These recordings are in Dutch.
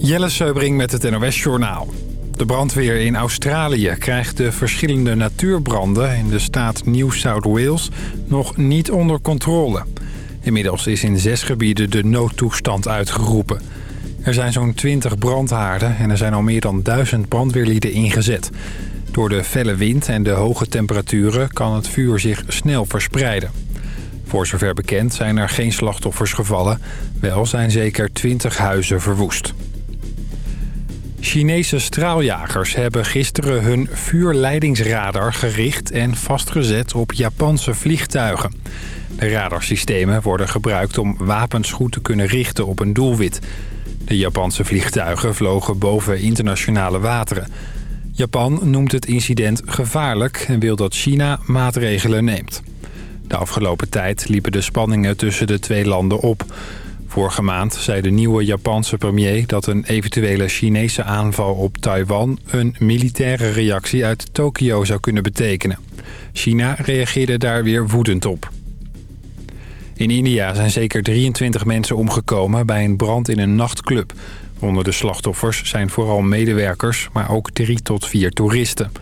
Jelle Seubring met het NOS Journaal. De brandweer in Australië krijgt de verschillende natuurbranden in de staat New South Wales nog niet onder controle. Inmiddels is in zes gebieden de noodtoestand uitgeroepen. Er zijn zo'n 20 brandhaarden en er zijn al meer dan duizend brandweerlieden ingezet. Door de felle wind en de hoge temperaturen kan het vuur zich snel verspreiden. Voor zover bekend zijn er geen slachtoffers gevallen. Wel zijn zeker 20 huizen verwoest. Chinese straaljagers hebben gisteren hun vuurleidingsradar gericht en vastgezet op Japanse vliegtuigen. De radarsystemen worden gebruikt om wapens goed te kunnen richten op een doelwit. De Japanse vliegtuigen vlogen boven internationale wateren. Japan noemt het incident gevaarlijk en wil dat China maatregelen neemt. De afgelopen tijd liepen de spanningen tussen de twee landen op. Vorige maand zei de nieuwe Japanse premier dat een eventuele Chinese aanval op Taiwan... een militaire reactie uit Tokio zou kunnen betekenen. China reageerde daar weer woedend op. In India zijn zeker 23 mensen omgekomen bij een brand in een nachtclub. Onder de slachtoffers zijn vooral medewerkers, maar ook drie tot vier toeristen.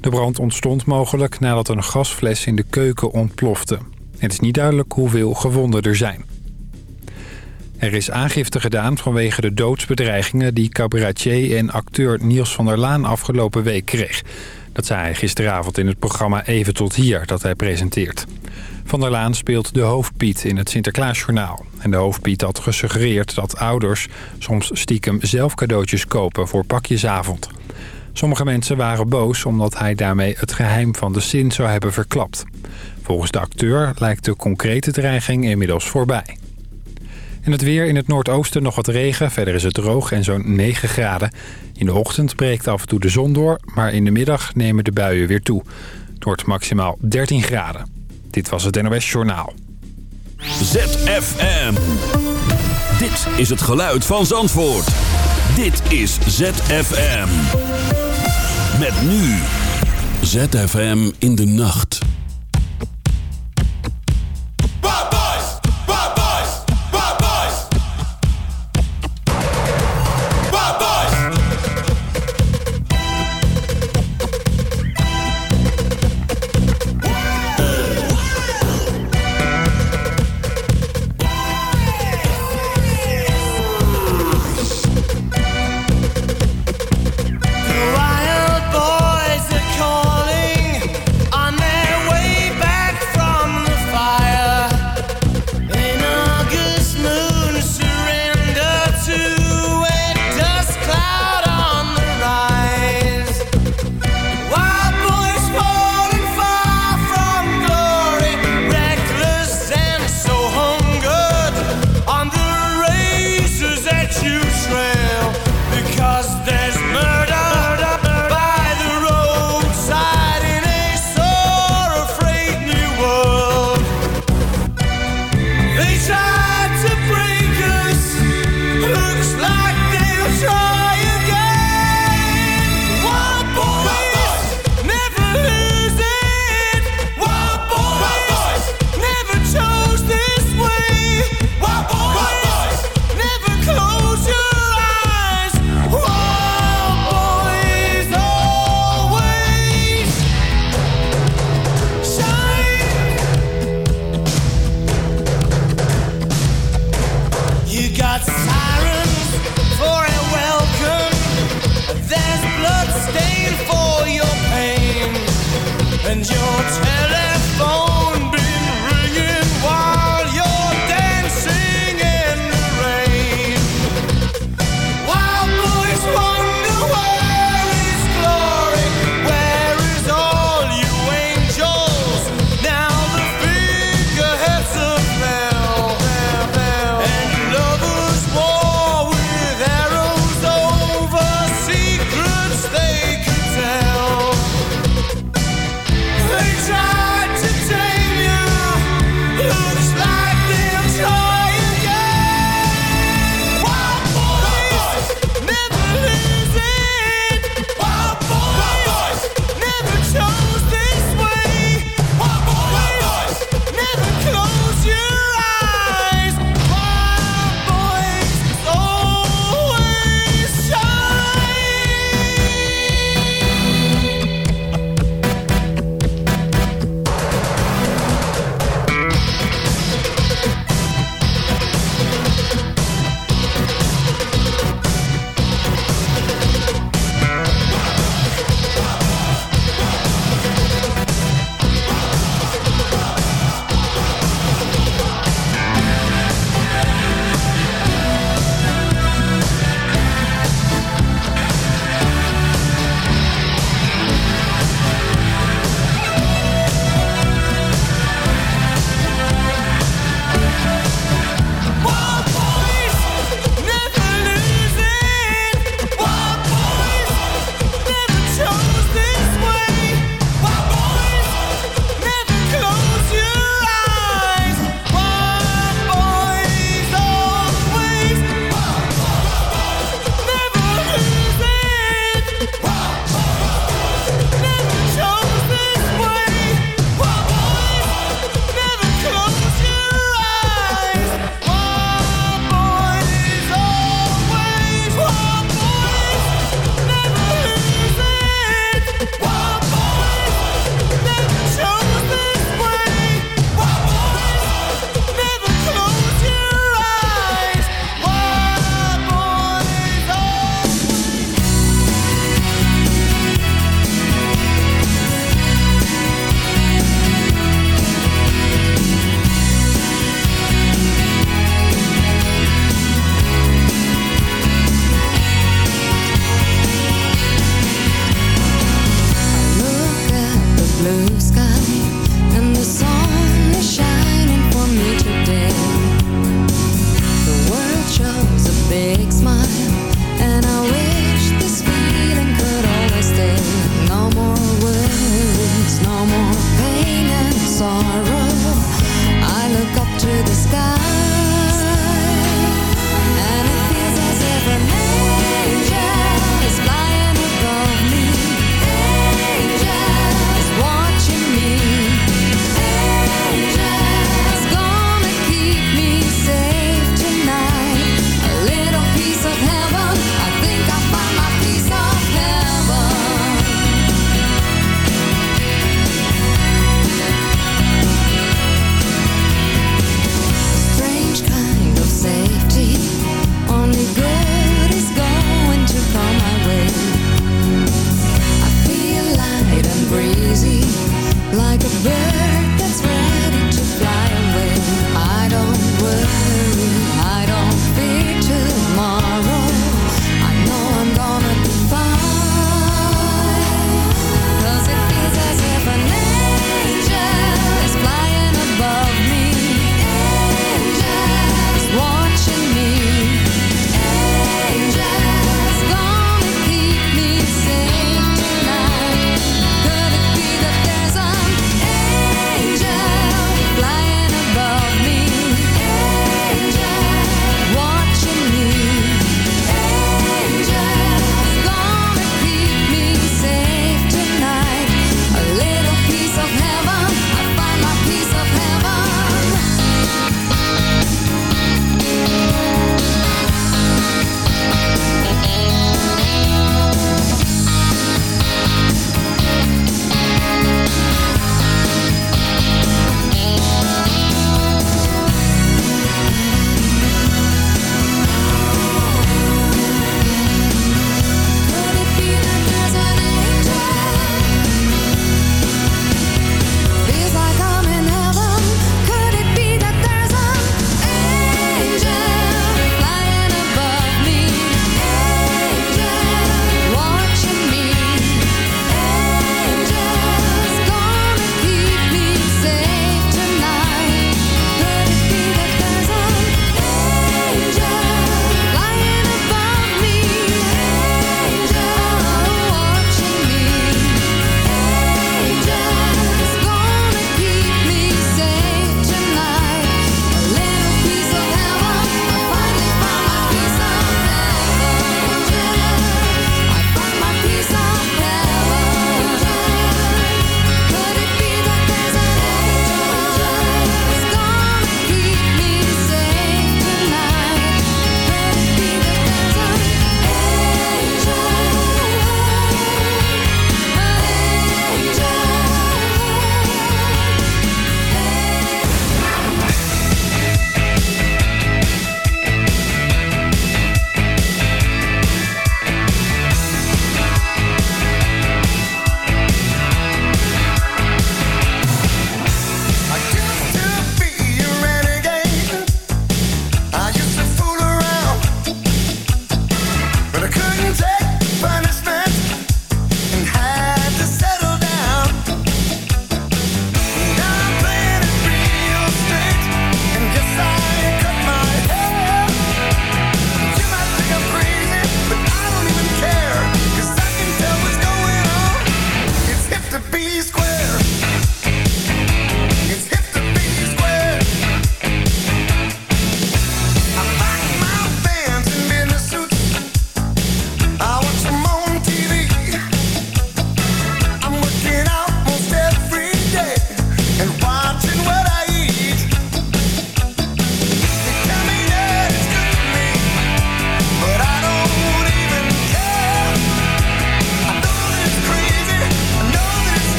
De brand ontstond mogelijk nadat een gasfles in de keuken ontplofte. Het is niet duidelijk hoeveel gewonden er zijn. Er is aangifte gedaan vanwege de doodsbedreigingen... die cabaretier en acteur Niels van der Laan afgelopen week kreeg. Dat zei hij gisteravond in het programma Even tot hier dat hij presenteert. Van der Laan speelt de hoofdpiet in het Sinterklaasjournaal. En de hoofdpiet had gesuggereerd dat ouders soms stiekem zelf cadeautjes kopen voor pakjesavond. Sommige mensen waren boos omdat hij daarmee het geheim van de Sint zou hebben verklapt. Volgens de acteur lijkt de concrete dreiging inmiddels voorbij. En het weer in het noordoosten nog wat regen. Verder is het droog en zo'n 9 graden. In de ochtend breekt af en toe de zon door, maar in de middag nemen de buien weer toe. Het wordt maximaal 13 graden. Dit was het NOS Journaal. ZFM. Dit is het geluid van Zandvoort. Dit is ZFM. Met nu. ZFM in de nacht.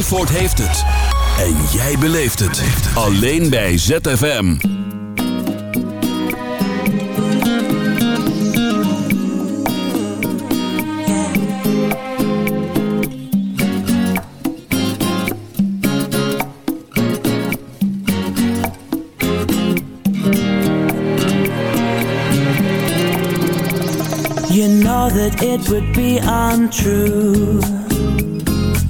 Zandvoort heeft het. En jij beleeft het. Alleen bij ZFM. You know that it would be untrue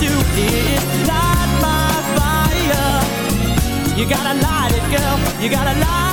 to Ignite my fire. You gotta light it, girl. You gotta light. it.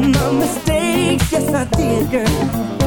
my mistakes. Yes, I did, girl.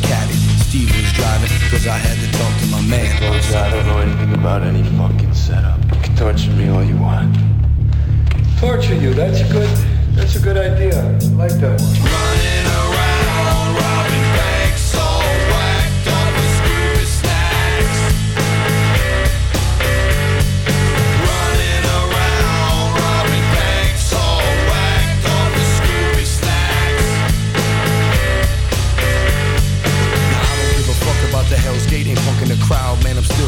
the caddy. Steve was driving, cause I had to talk to my man. Folks, I don't know anything about any fucking setup. You can torture me all you want. Torture you, that's a good, that's a good idea. I like that. Running around, robbing.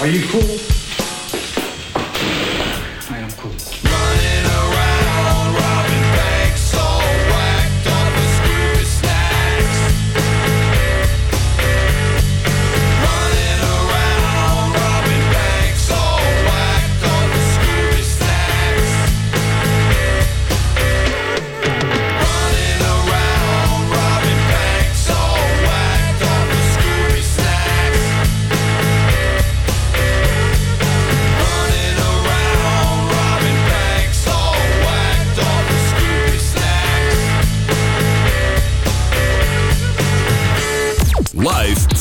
Are you cool?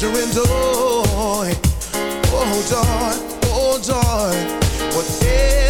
pleasure and joy. Oh joy, oh joy, whatever.